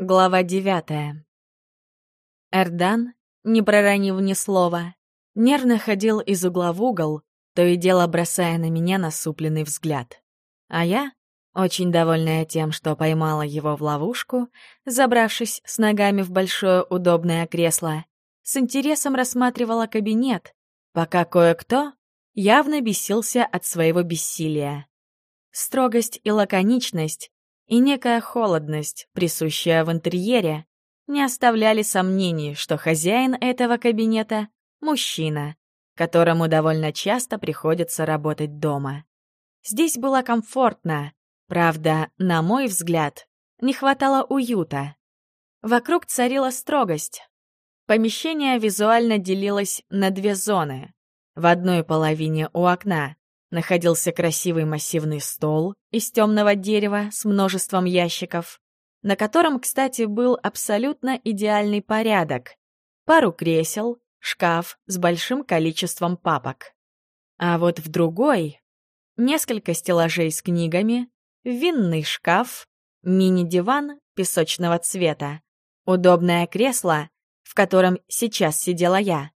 Глава девятая. Эрдан, не проронив ни слова, нервно ходил из угла в угол, то и дело бросая на меня насупленный взгляд. А я, очень довольная тем, что поймала его в ловушку, забравшись с ногами в большое удобное кресло, с интересом рассматривала кабинет, пока кое-кто явно бесился от своего бессилия. Строгость и лаконичность и некая холодность, присущая в интерьере, не оставляли сомнений, что хозяин этого кабинета — мужчина, которому довольно часто приходится работать дома. Здесь было комфортно, правда, на мой взгляд, не хватало уюта. Вокруг царила строгость. Помещение визуально делилось на две зоны. В одной половине у окна находился красивый массивный стол из темного дерева с множеством ящиков, на котором, кстати, был абсолютно идеальный порядок. Пару кресел, шкаф с большим количеством папок. А вот в другой — несколько стеллажей с книгами, винный шкаф, мини-диван песочного цвета, удобное кресло, в котором сейчас сидела я,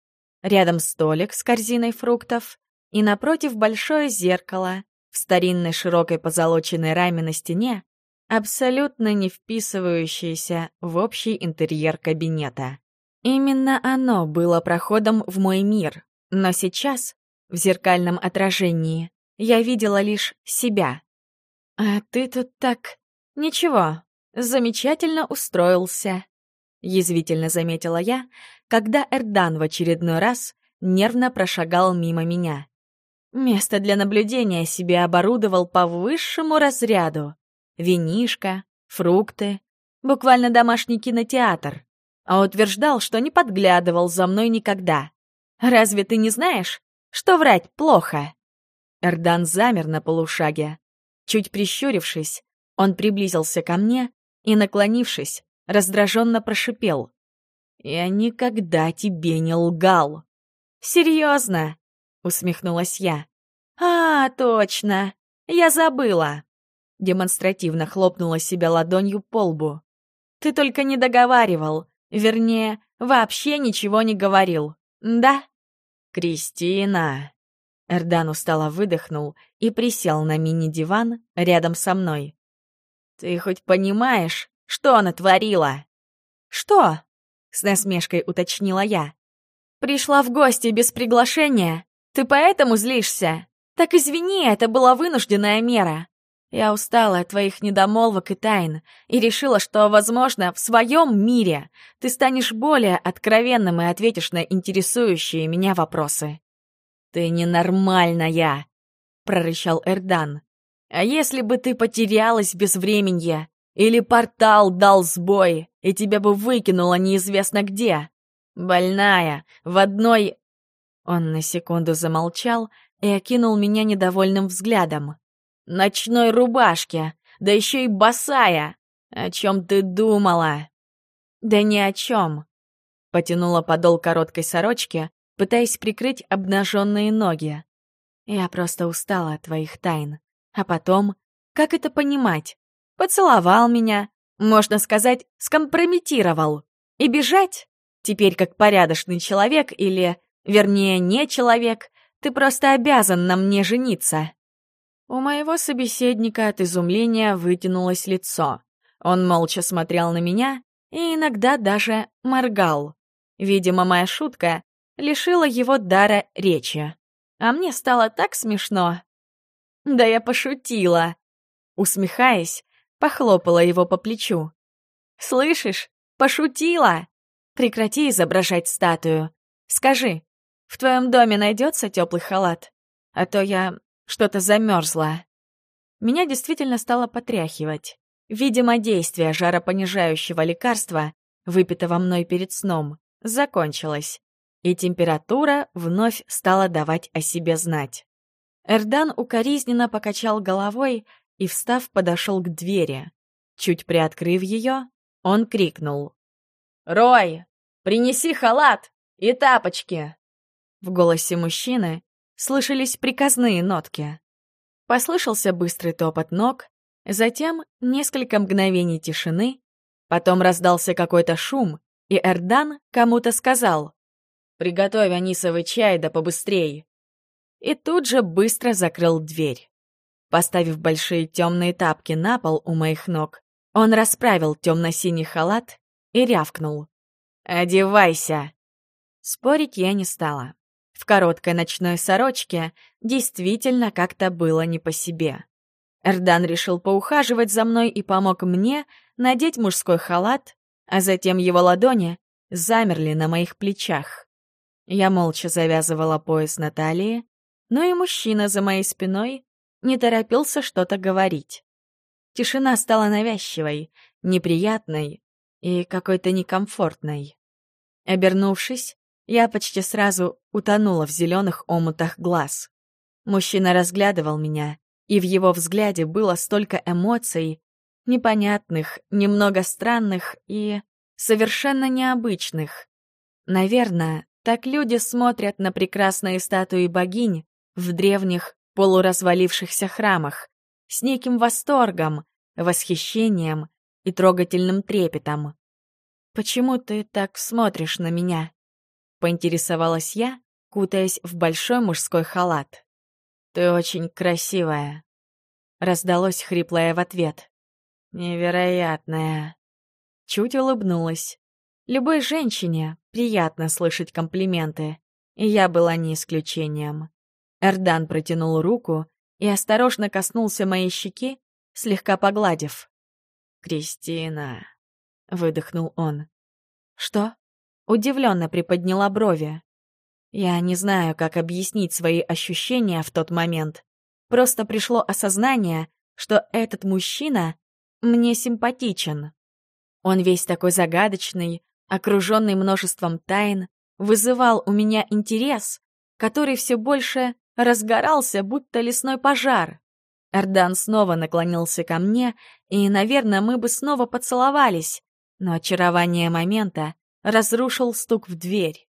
рядом столик с корзиной фруктов, и напротив большое зеркало в старинной широкой позолоченной раме на стене, абсолютно не вписывающееся в общий интерьер кабинета. Именно оно было проходом в мой мир, но сейчас, в зеркальном отражении, я видела лишь себя. «А ты тут так... ничего, замечательно устроился», — язвительно заметила я, когда Эрдан в очередной раз нервно прошагал мимо меня. Место для наблюдения себе оборудовал по высшему разряду. Винишко, фрукты, буквально домашний кинотеатр. А утверждал, что не подглядывал за мной никогда. Разве ты не знаешь, что врать плохо? Эрдан замер на полушаге. Чуть прищурившись, он приблизился ко мне и, наклонившись, раздраженно прошипел. «Я никогда тебе не лгал!» «Серьезно?» — усмехнулась я. «А, точно! Я забыла!» Демонстративно хлопнула себя ладонью по лбу. «Ты только не договаривал, вернее, вообще ничего не говорил, да?» «Кристина!» Эрдан устало выдохнул и присел на мини-диван рядом со мной. «Ты хоть понимаешь, что она творила?» «Что?» — с насмешкой уточнила я. «Пришла в гости без приглашения ты поэтому злишься? Так извини, это была вынужденная мера. Я устала от твоих недомолвок и тайн и решила, что, возможно, в своем мире ты станешь более откровенным и ответишь на интересующие меня вопросы. «Ты ненормальная!» — прорычал Эрдан. «А если бы ты потерялась без времени, или портал дал сбой, и тебя бы выкинуло неизвестно где? Больная, в одной он на секунду замолчал и окинул меня недовольным взглядом. «Ночной рубашке, да еще и босая! О чем ты думала?» «Да ни о чем!» Потянула подол короткой сорочки, пытаясь прикрыть обнаженные ноги. «Я просто устала от твоих тайн. А потом, как это понимать? Поцеловал меня, можно сказать, скомпрометировал. И бежать? Теперь как порядочный человек или Вернее, не человек, ты просто обязан на мне жениться». У моего собеседника от изумления вытянулось лицо. Он молча смотрел на меня и иногда даже моргал. Видимо, моя шутка лишила его дара речи. А мне стало так смешно. Да я пошутила. Усмехаясь, похлопала его по плечу. «Слышишь? Пошутила! Прекрати изображать статую. Скажи, в твоем доме найдется теплый халат? А то я что-то замерзла. Меня действительно стало потряхивать. Видимо, действие жаропонижающего лекарства, выпитого мной перед сном, закончилось, и температура вновь стала давать о себе знать. Эрдан укоризненно покачал головой и, встав, подошел к двери. Чуть приоткрыв ее, он крикнул. «Рой, принеси халат и тапочки!» В голосе мужчины слышались приказные нотки. Послышался быстрый топот ног, затем несколько мгновений тишины, Потом раздался какой-то шум, и Эрдан кому-то сказал «Приготовь анисовый чай да побыстрей». И тут же быстро закрыл дверь. Поставив большие темные тапки на пол у моих ног, он расправил темно-синий халат и рявкнул. «Одевайся!» Спорить я не стала. В короткой ночной сорочке действительно как-то было не по себе. Эрдан решил поухаживать за мной и помог мне надеть мужской халат, а затем его ладони замерли на моих плечах. Я молча завязывала пояс на талии, но и мужчина за моей спиной не торопился что-то говорить. Тишина стала навязчивой, неприятной и какой-то некомфортной. Обернувшись, я почти сразу утонула в зеленых омутах глаз. Мужчина разглядывал меня, и в его взгляде было столько эмоций, непонятных, немного странных и совершенно необычных. Наверное, так люди смотрят на прекрасные статуи богинь в древних полуразвалившихся храмах, с неким восторгом, восхищением и трогательным трепетом. «Почему ты так смотришь на меня?» — поинтересовалась я, кутаясь в большой мужской халат. «Ты очень красивая», — раздалось хриплое в ответ. «Невероятная». Чуть улыбнулась. Любой женщине приятно слышать комплименты, и я была не исключением. Эрдан протянул руку и осторожно коснулся моей щеки, слегка погладив. «Кристина», — выдохнул он. «Что?» — удивленно приподняла брови. Я не знаю, как объяснить свои ощущения в тот момент. Просто пришло осознание, что этот мужчина мне симпатичен. Он весь такой загадочный, окруженный множеством тайн, вызывал у меня интерес, который все больше разгорался, будто лесной пожар. Эрдан снова наклонился ко мне, и, наверное, мы бы снова поцеловались, но очарование момента разрушил стук в дверь.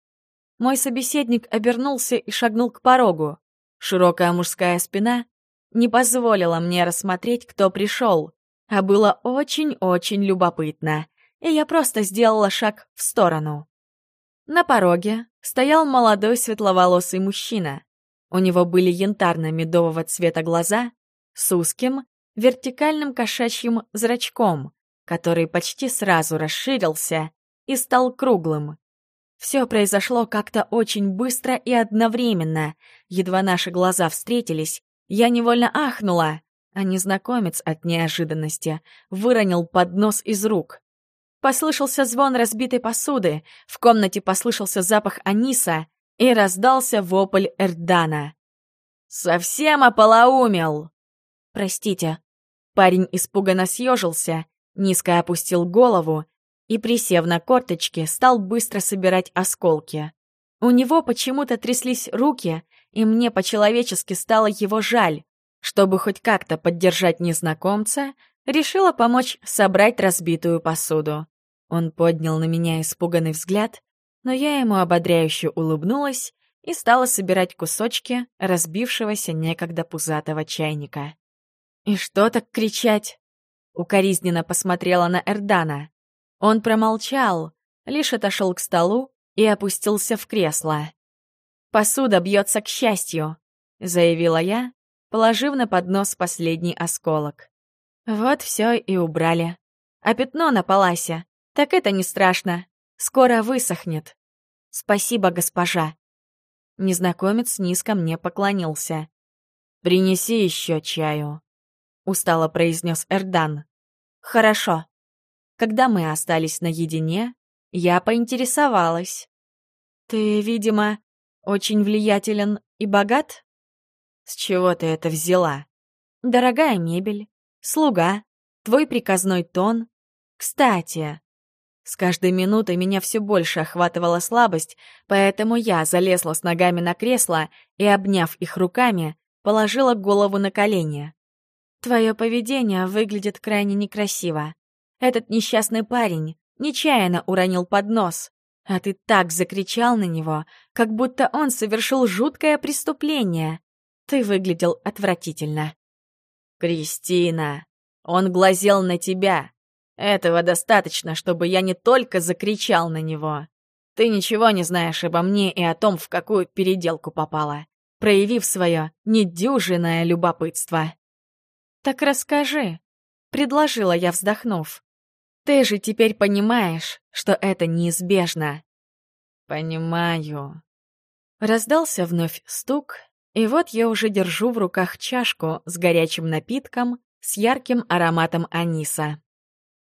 Мой собеседник обернулся и шагнул к порогу. Широкая мужская спина не позволила мне рассмотреть, кто пришел, а было очень-очень любопытно, и я просто сделала шаг в сторону. На пороге стоял молодой светловолосый мужчина. У него были янтарно-медового цвета глаза с узким, вертикальным кошачьим зрачком, который почти сразу расширился и стал круглым. Все произошло как-то очень быстро и одновременно. Едва наши глаза встретились, я невольно ахнула, а незнакомец от неожиданности выронил поднос из рук. Послышался звон разбитой посуды, в комнате послышался запах аниса и раздался вопль Эрдана. «Совсем ополоумел!» «Простите». Парень испуганно съежился, низко опустил голову и, присев на корточки, стал быстро собирать осколки. У него почему-то тряслись руки, и мне по-человечески стало его жаль. Чтобы хоть как-то поддержать незнакомца, решила помочь собрать разбитую посуду. Он поднял на меня испуганный взгляд, но я ему ободряюще улыбнулась и стала собирать кусочки разбившегося некогда пузатого чайника. «И что так кричать?» Укоризненно посмотрела на Эрдана. Он промолчал, лишь отошел к столу и опустился в кресло. «Посуда бьется к счастью», — заявила я, положив на поднос последний осколок. Вот все и убрали. А пятно на паласе, так это не страшно, скоро высохнет. Спасибо, госпожа. Незнакомец низко мне поклонился. «Принеси еще чаю», — устало произнес Эрдан. «Хорошо». Когда мы остались наедине, я поинтересовалась. «Ты, видимо, очень влиятелен и богат?» «С чего ты это взяла?» «Дорогая мебель, слуга, твой приказной тон. Кстати...» С каждой минутой меня все больше охватывала слабость, поэтому я залезла с ногами на кресло и, обняв их руками, положила голову на колени. «Твое поведение выглядит крайне некрасиво. Этот несчастный парень нечаянно уронил поднос, а ты так закричал на него, как будто он совершил жуткое преступление. Ты выглядел отвратительно. «Кристина, он глазел на тебя. Этого достаточно, чтобы я не только закричал на него. Ты ничего не знаешь обо мне и о том, в какую переделку попала, проявив свое недюжинное любопытство. «Так расскажи», — предложила я, вздохнув. «Ты же теперь понимаешь, что это неизбежно». «Понимаю». Раздался вновь стук, и вот я уже держу в руках чашку с горячим напитком с ярким ароматом аниса.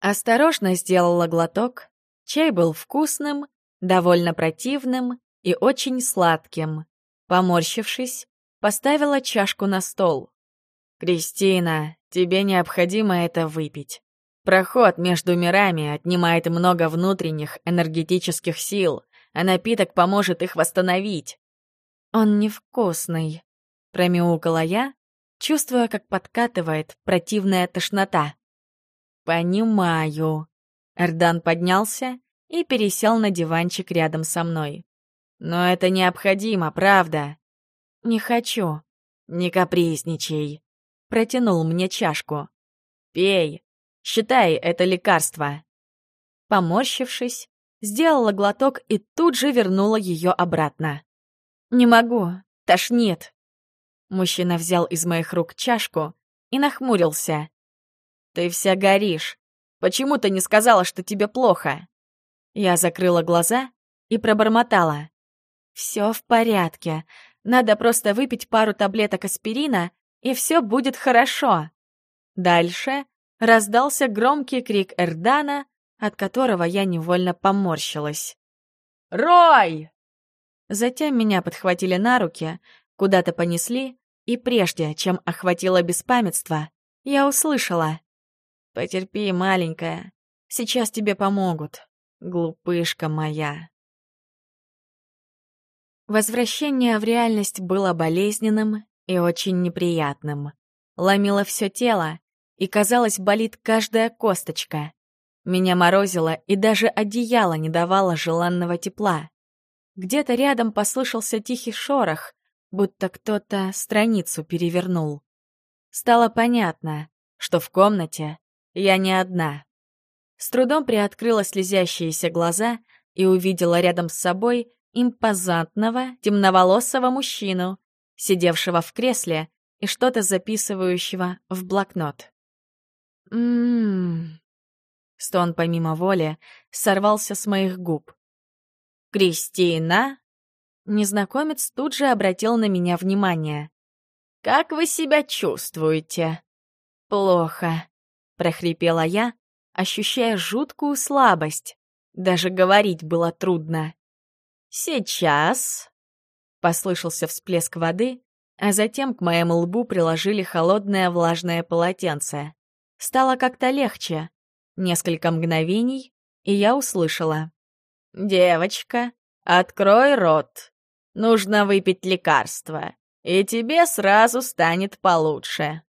Осторожно сделала глоток. Чай был вкусным, довольно противным и очень сладким. Поморщившись, поставила чашку на стол. «Кристина, тебе необходимо это выпить. Проход между мирами отнимает много внутренних энергетических сил, а напиток поможет их восстановить». «Он невкусный», — промяукала я, чувствуя, как подкатывает противная тошнота. «Понимаю». Эрдан поднялся и пересел на диванчик рядом со мной. «Но это необходимо, правда?» «Не хочу». «Не капризничай». Протянул мне чашку. «Пей. Считай это лекарство». Поморщившись, сделала глоток и тут же вернула ее обратно. «Не могу. Тошнит». Мужчина взял из моих рук чашку и нахмурился. «Ты вся горишь. Почему ты не сказала, что тебе плохо?» Я закрыла глаза и пробормотала. «Все в порядке. Надо просто выпить пару таблеток аспирина, и все будет хорошо». Дальше раздался громкий крик Эрдана, от которого я невольно поморщилась. «Рой!» Затем меня подхватили на руки, куда-то понесли, и прежде, чем охватило беспамятство, я услышала. «Потерпи, маленькая, сейчас тебе помогут, глупышка моя». Возвращение в реальность было болезненным и очень неприятным. Ломило все тело, и, казалось, болит каждая косточка. Меня морозило, и даже одеяло не давало желанного тепла. Где-то рядом послышался тихий шорох, будто кто-то страницу перевернул. Стало понятно, что в комнате я не одна. С трудом приоткрыла слезящиеся глаза и увидела рядом с собой импозантного, темноволосого мужчину, сидевшего в кресле и что-то записывающего в блокнот. «М-м-м...» Стон помимо воли сорвался с моих губ. «Кристина?» Незнакомец тут же обратил на меня внимание. «Как вы себя чувствуете?» «Плохо», — прохрипела я, ощущая жуткую слабость. Даже говорить было трудно. «Сейчас...» — послышался всплеск воды, а затем к моему лбу приложили холодное влажное полотенце. Стало как-то легче. Несколько мгновений, и я услышала. «Девочка, открой рот!» Нужно выпить лекарство, и тебе сразу станет получше».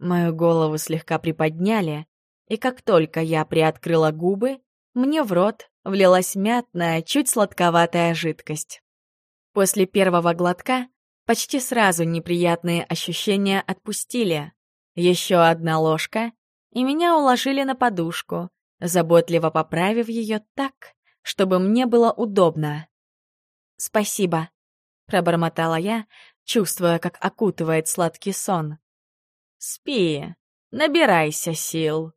Мою голову слегка приподняли, и как только я приоткрыла губы, мне в рот влилась мятная, чуть сладковатая жидкость. После первого глотка почти сразу неприятные ощущения отпустили. Еще одна ложка, и меня уложили на подушку, заботливо поправив ее так, чтобы мне было удобно. «Спасибо», — пробормотала я, чувствуя, как окутывает сладкий сон. «Спи, набирайся сил».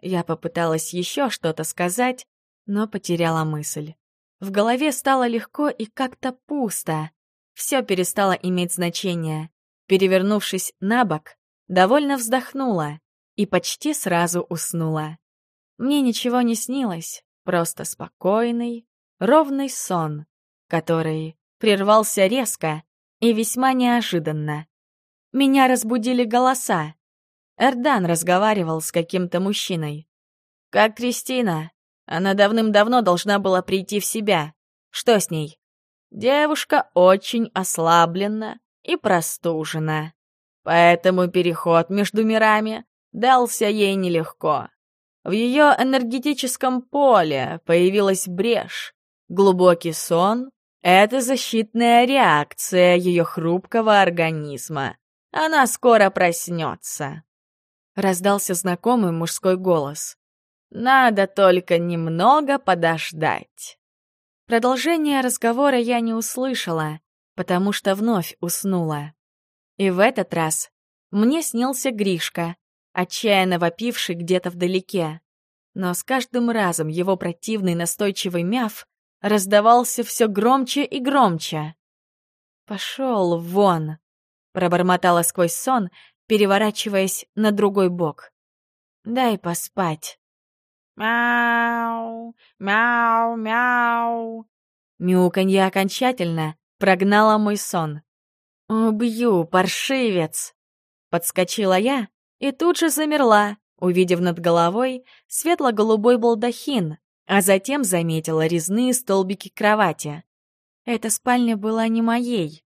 Я попыталась еще что-то сказать, но потеряла мысль. В голове стало легко и как-то пусто. Все перестало иметь значение. Перевернувшись на бок, довольно вздохнула и почти сразу уснула. Мне ничего не снилось, просто спокойный, ровный сон который прервался резко и весьма неожиданно. Меня разбудили голоса. Эрдан разговаривал с каким-то мужчиной. «Как Кристина? Она давным-давно должна была прийти в себя. Что с ней?» «Девушка очень ослаблена и простужена. Поэтому переход между мирами дался ей нелегко. В ее энергетическом поле появилась брешь, глубокий сон это защитная реакция ее хрупкого организма. Она скоро проснется. Раздался знакомый мужской голос. Надо только немного подождать. Продолжение разговора я не услышала, потому что вновь уснула. И в этот раз мне снился Гришка, отчаянно вопивший где-то вдалеке. Но с каждым разом его противный настойчивый мяв раздавался все громче и громче. «Пошел вон!» — пробормотала сквозь сон, переворачиваясь на другой бок. «Дай поспать». «Мяу! Мяу! Мяу!» Мяуканье окончательно прогнало мой сон. «Убью, паршивец!» Подскочила я и тут же замерла, увидев над головой светло-голубой балдахин, а затем заметила резные столбики кровати. Эта спальня была не моей.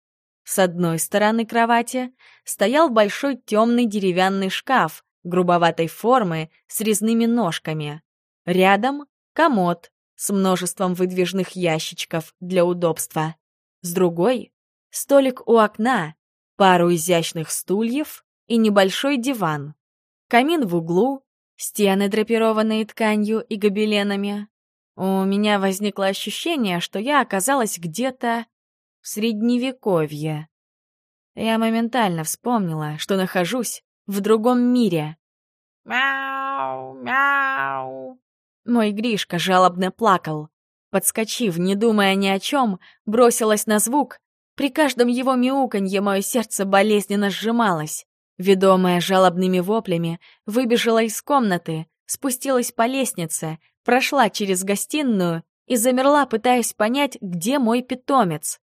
С одной стороны кровати стоял большой темный деревянный шкаф грубоватой формы с резными ножками. Рядом — комод с множеством выдвижных ящичков для удобства. С другой — столик у окна, пару изящных стульев и небольшой диван. Камин в углу, стены, драпированные тканью и гобеленами. У меня возникло ощущение, что я оказалась где-то в Средневековье. Я моментально вспомнила, что нахожусь в другом мире. «Мяу! Мяу!» Мой Гришка жалобно плакал. Подскочив, не думая ни о чем, бросилась на звук. При каждом его мяуканье мое сердце болезненно сжималось. Ведомая жалобными воплями, выбежала из комнаты, спустилась по лестнице, прошла через гостиную и замерла, пытаясь понять, где мой питомец.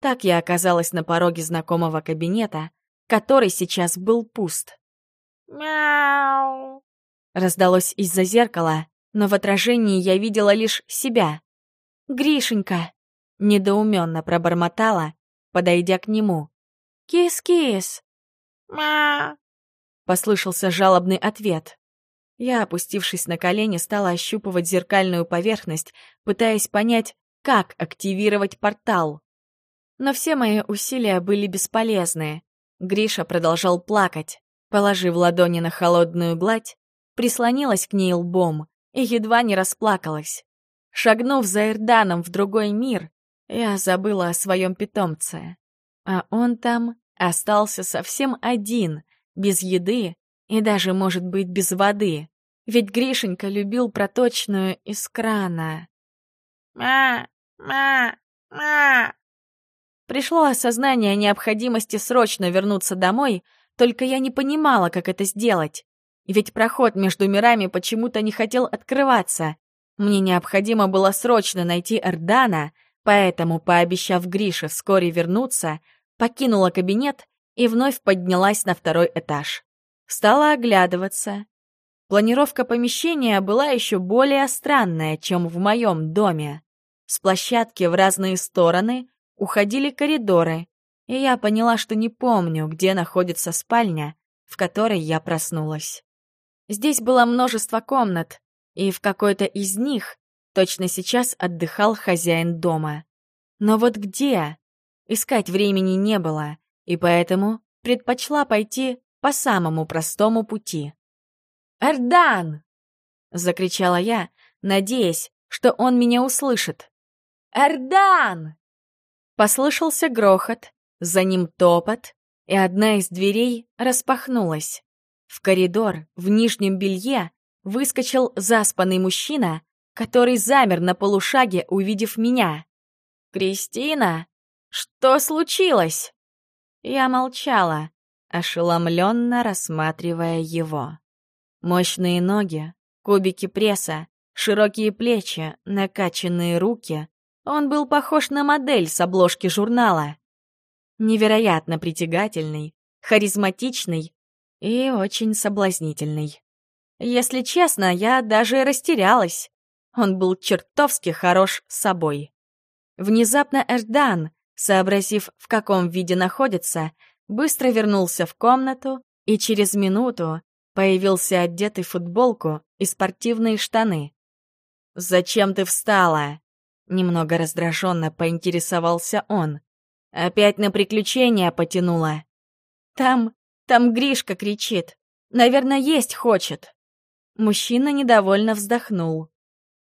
Так я оказалась на пороге знакомого кабинета, который сейчас был пуст. «Мяу!» Раздалось из-за зеркала, но в отражении я видела лишь себя. «Гришенька!» — недоуменно пробормотала, подойдя к нему. «Кис-кис!» «Ма!» — послышался жалобный ответ. Я, опустившись на колени, стала ощупывать зеркальную поверхность, пытаясь понять, как активировать портал. Но все мои усилия были бесполезны. Гриша продолжал плакать. Положив ладони на холодную гладь, прислонилась к ней лбом и едва не расплакалась. Шагнув за Эрданом в другой мир, я забыла о своем питомце. А он там Остался совсем один, без еды и даже, может быть, без воды. Ведь Гришенька любил проточную из крана. «Ма! Ма! Ма!» Пришло осознание необходимости срочно вернуться домой, только я не понимала, как это сделать. Ведь проход между мирами почему-то не хотел открываться. Мне необходимо было срочно найти Эрдана, поэтому, пообещав Грише вскоре вернуться, покинула кабинет и вновь поднялась на второй этаж. Стала оглядываться. Планировка помещения была еще более странная, чем в моем доме. С площадки в разные стороны уходили коридоры, и я поняла, что не помню, где находится спальня, в которой я проснулась. Здесь было множество комнат, и в какой-то из них точно сейчас отдыхал хозяин дома. Но вот где? Искать времени не было, и поэтому предпочла пойти по самому простому пути. «Эрдан!» — закричала я, надеясь, что он меня услышит. «Эрдан!» Послышался грохот, за ним топот, и одна из дверей распахнулась. В коридор в нижнем белье выскочил заспанный мужчина, который замер на полушаге, увидев меня. «Кристина!» Что случилось?» Я молчала, ошеломленно рассматривая его. Мощные ноги, кубики пресса, широкие плечи, накачанные руки. Он был похож на модель с обложки журнала. Невероятно притягательный, харизматичный и очень соблазнительный. Если честно, я даже растерялась. Он был чертовски хорош собой. Внезапно Эрдан, Сообразив, в каком виде находится, быстро вернулся в комнату и через минуту появился одетый в футболку и спортивные штаны. «Зачем ты встала?» Немного раздраженно поинтересовался он. «Опять на приключения потянула?» «Там, там Гришка кричит. Наверное, есть хочет». Мужчина недовольно вздохнул.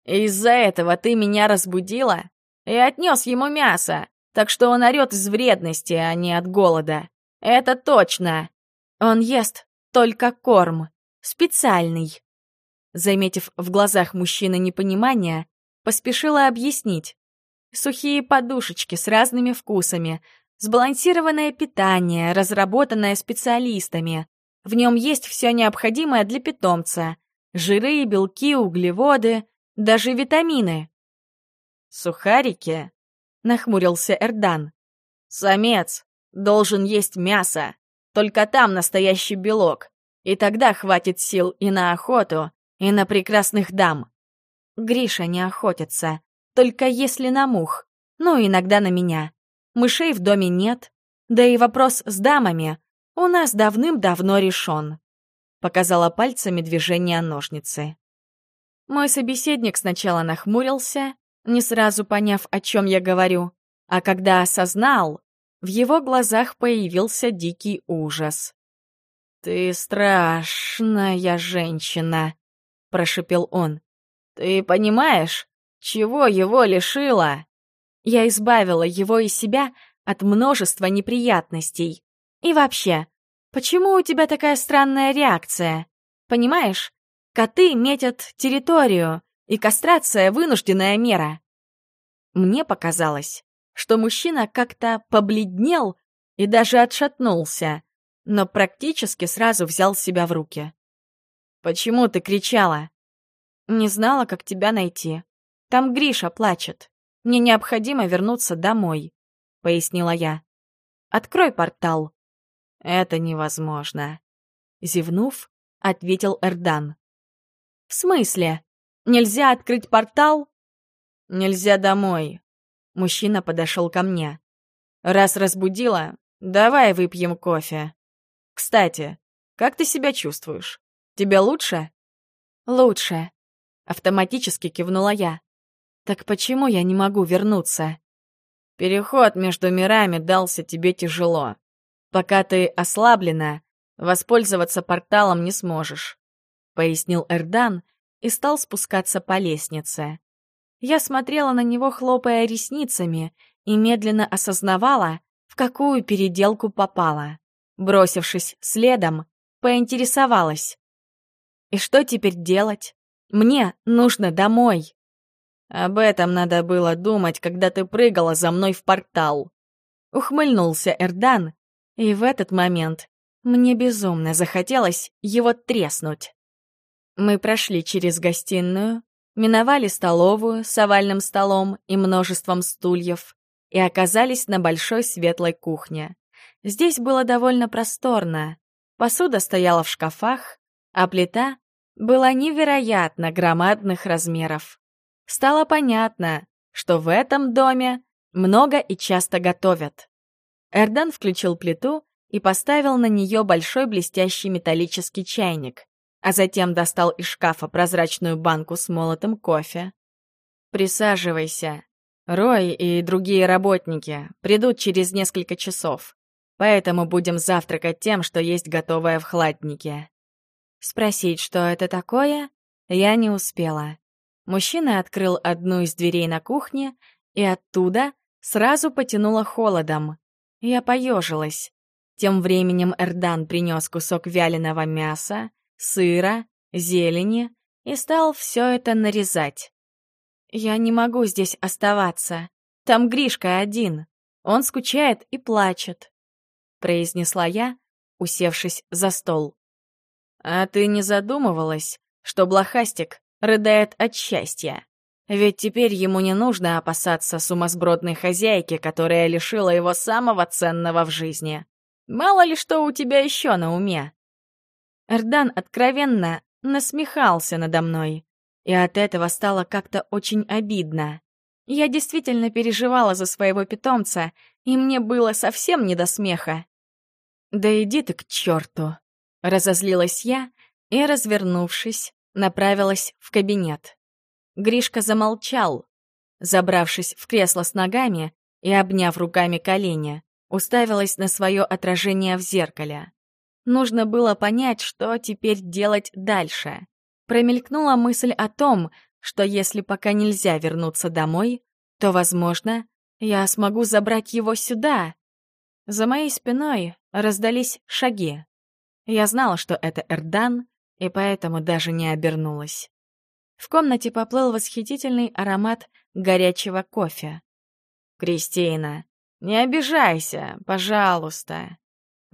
«Из-за этого ты меня разбудила и отнес ему мясо, так что он орёт из вредности, а не от голода. Это точно. Он ест только корм, специальный». Заметив в глазах мужчины непонимание, поспешила объяснить. Сухие подушечки с разными вкусами, сбалансированное питание, разработанное специалистами. В нем есть все необходимое для питомца. Жиры, белки, углеводы, даже витамины. «Сухарики?» — нахмурился Эрдан. «Самец должен есть мясо. Только там настоящий белок. И тогда хватит сил и на охоту, и на прекрасных дам. Гриша не охотится, только если на мух, ну, иногда на меня. Мышей в доме нет, да и вопрос с дамами у нас давным-давно решен. Показала пальцами движение ножницы. Мой собеседник сначала нахмурился, не сразу поняв, о чем я говорю, а когда осознал, в его глазах появился дикий ужас. «Ты страшная женщина», — прошепел он. «Ты понимаешь, чего его лишила?» Я избавила его и себя от множества неприятностей. И вообще, почему у тебя такая странная реакция? Понимаешь, коты метят территорию, и кастрация — вынужденная мера. Мне показалось, что мужчина как-то побледнел и даже отшатнулся, но практически сразу взял себя в руки. «Почему ты кричала?» «Не знала, как тебя найти. Там Гриша плачет. Мне необходимо вернуться домой», — пояснила я. «Открой портал». «Это невозможно», — зевнув, ответил Эрдан. «В смысле? Нельзя открыть портал?» «Нельзя домой». Мужчина подошел ко мне. «Раз разбудила, давай выпьем кофе. Кстати, как ты себя чувствуешь? Тебе лучше?» «Лучше», — автоматически кивнула я. Так почему я не могу вернуться? Переход между мирами дался тебе тяжело. Пока ты ослаблена, воспользоваться порталом не сможешь, пояснил Эрдан и стал спускаться по лестнице. Я смотрела на него, хлопая ресницами, и медленно осознавала, в какую переделку попала. Бросившись следом, поинтересовалась. «И что теперь делать? Мне нужно домой!» Об этом надо было думать, когда ты прыгала за мной в портал. Ухмыльнулся Эрдан, и в этот момент мне безумно захотелось его треснуть. Мы прошли через гостиную, миновали столовую с овальным столом и множеством стульев и оказались на большой светлой кухне. Здесь было довольно просторно. Посуда стояла в шкафах, а плита была невероятно громадных размеров. Стало понятно, что в этом доме много и часто готовят. Эрдан включил плиту и поставил на нее большой блестящий металлический чайник, а затем достал из шкафа прозрачную банку с молотым кофе. «Присаживайся. Рой и другие работники придут через несколько часов, поэтому будем завтракать тем, что есть готовое в хладнике». Спросить, что это такое, я не успела. Мужчина открыл одну из дверей на кухне, и оттуда сразу потянуло холодом. Я поежилась. Тем временем Эрдан принес кусок вяленого мяса, сыра, зелени и стал все это нарезать. «Я не могу здесь оставаться. Там Гришка один. Он скучает и плачет», — произнесла я, усевшись за стол. «А ты не задумывалась, что блохастик рыдает от счастья. Ведь теперь ему не нужно опасаться сумасбродной хозяйки, которая лишила его самого ценного в жизни. Мало ли что у тебя еще на уме. Эрдан откровенно насмехался надо мной, и от этого стало как-то очень обидно. Я действительно переживала за своего питомца, и мне было совсем не до смеха. «Да иди ты к черту!» — разозлилась я и, развернувшись, направилась в кабинет. Гришка замолчал, забравшись в кресло с ногами и обняв руками колени, уставилась на свое отражение в зеркале. Нужно было понять, что теперь делать дальше. Промелькнула мысль о том, что если пока нельзя вернуться домой, то, возможно, я смогу забрать его сюда. За моей спиной раздались шаги. Я знала, что это Эрдан, и поэтому даже не обернулась. В комнате поплыл восхитительный аромат горячего кофе. «Кристина, не обижайся, пожалуйста!»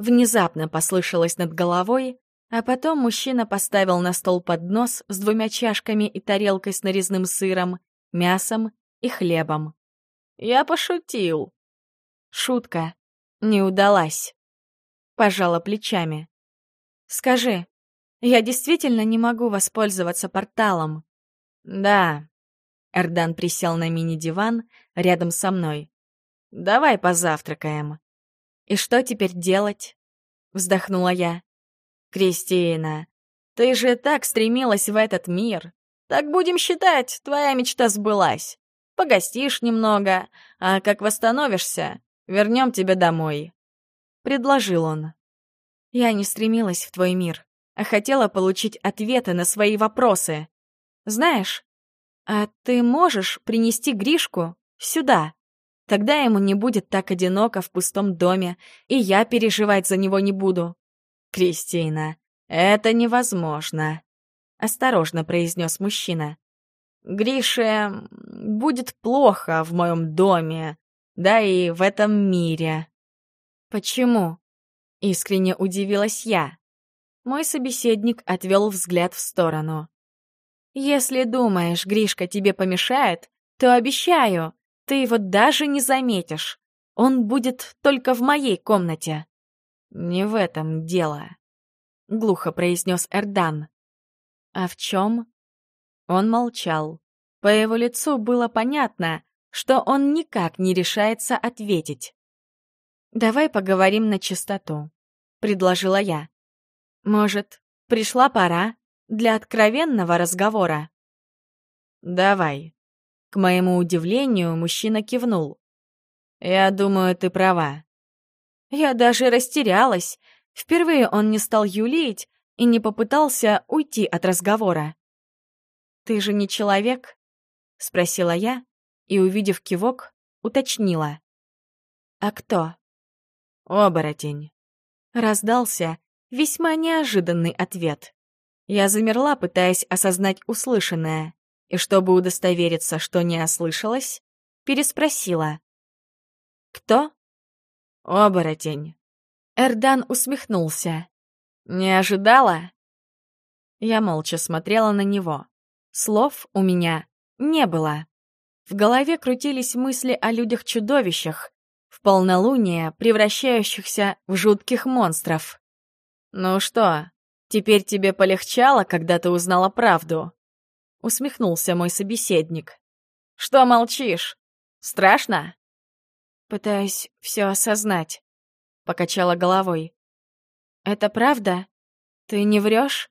Внезапно послышалось над головой, а потом мужчина поставил на стол поднос с двумя чашками и тарелкой с нарезным сыром, мясом и хлебом. «Я пошутил!» Шутка не удалась. Пожала плечами. «Скажи, я действительно не могу воспользоваться порталом?» «Да». Эрдан присел на мини-диван рядом со мной. «Давай позавтракаем». «И что теперь делать?» Вздохнула я. «Кристина, ты же так стремилась в этот мир. Так будем считать, твоя мечта сбылась. Погостишь немного, а как восстановишься, вернем тебя домой», — предложил он. «Я не стремилась в твой мир, а хотела получить ответы на свои вопросы. Знаешь, а ты можешь принести Гришку сюда? Тогда ему не будет так одиноко в пустом доме, и я переживать за него не буду. Кристина, это невозможно, осторожно произнес мужчина. Грише будет плохо в моем доме, да и в этом мире. Почему? Искренне удивилась я. Мой собеседник отвел взгляд в сторону. Если думаешь, Гришка тебе помешает, то обещаю, ты его даже не заметишь. Он будет только в моей комнате. Не в этом дело, глухо произнес Эрдан. А в чем? Он молчал. По его лицу было понятно, что он никак не решается ответить. «Давай поговорим на чистоту», — предложила я. «Может, пришла пора?» для откровенного разговора. «Давай». К моему удивлению, мужчина кивнул. «Я думаю, ты права». Я даже растерялась. Впервые он не стал юлить и не попытался уйти от разговора. «Ты же не человек?» — спросила я и, увидев кивок, уточнила. «А кто?» «Оборотень». Раздался весьма неожиданный ответ. Я замерла, пытаясь осознать услышанное, и чтобы удостовериться, что не ослышалась, переспросила. «Кто?» «Оборотень». Эрдан усмехнулся. «Не ожидала?» Я молча смотрела на него. Слов у меня не было. В голове крутились мысли о людях-чудовищах, в полнолуние превращающихся в жутких монстров. «Ну что, Теперь тебе полегчало, когда ты узнала правду?» Усмехнулся мой собеседник. «Что молчишь? Страшно?» Пытаюсь все осознать. Покачала головой. «Это правда? Ты не врешь?»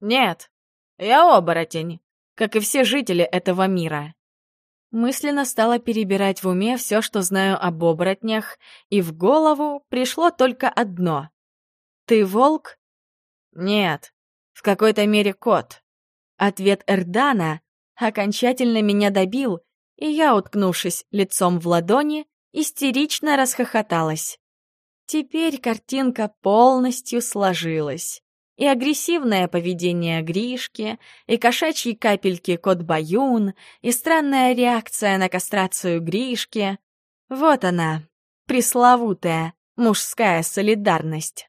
«Нет, я оборотень, как и все жители этого мира». Мысленно стала перебирать в уме все, что знаю об оборотнях, и в голову пришло только одно. «Ты волк «Нет, в какой-то мере кот». Ответ Эрдана окончательно меня добил, и я, уткнувшись лицом в ладони, истерично расхохоталась. Теперь картинка полностью сложилась. И агрессивное поведение Гришки, и кошачьи капельки кот Баюн, и странная реакция на кастрацию Гришки. Вот она, пресловутая мужская солидарность.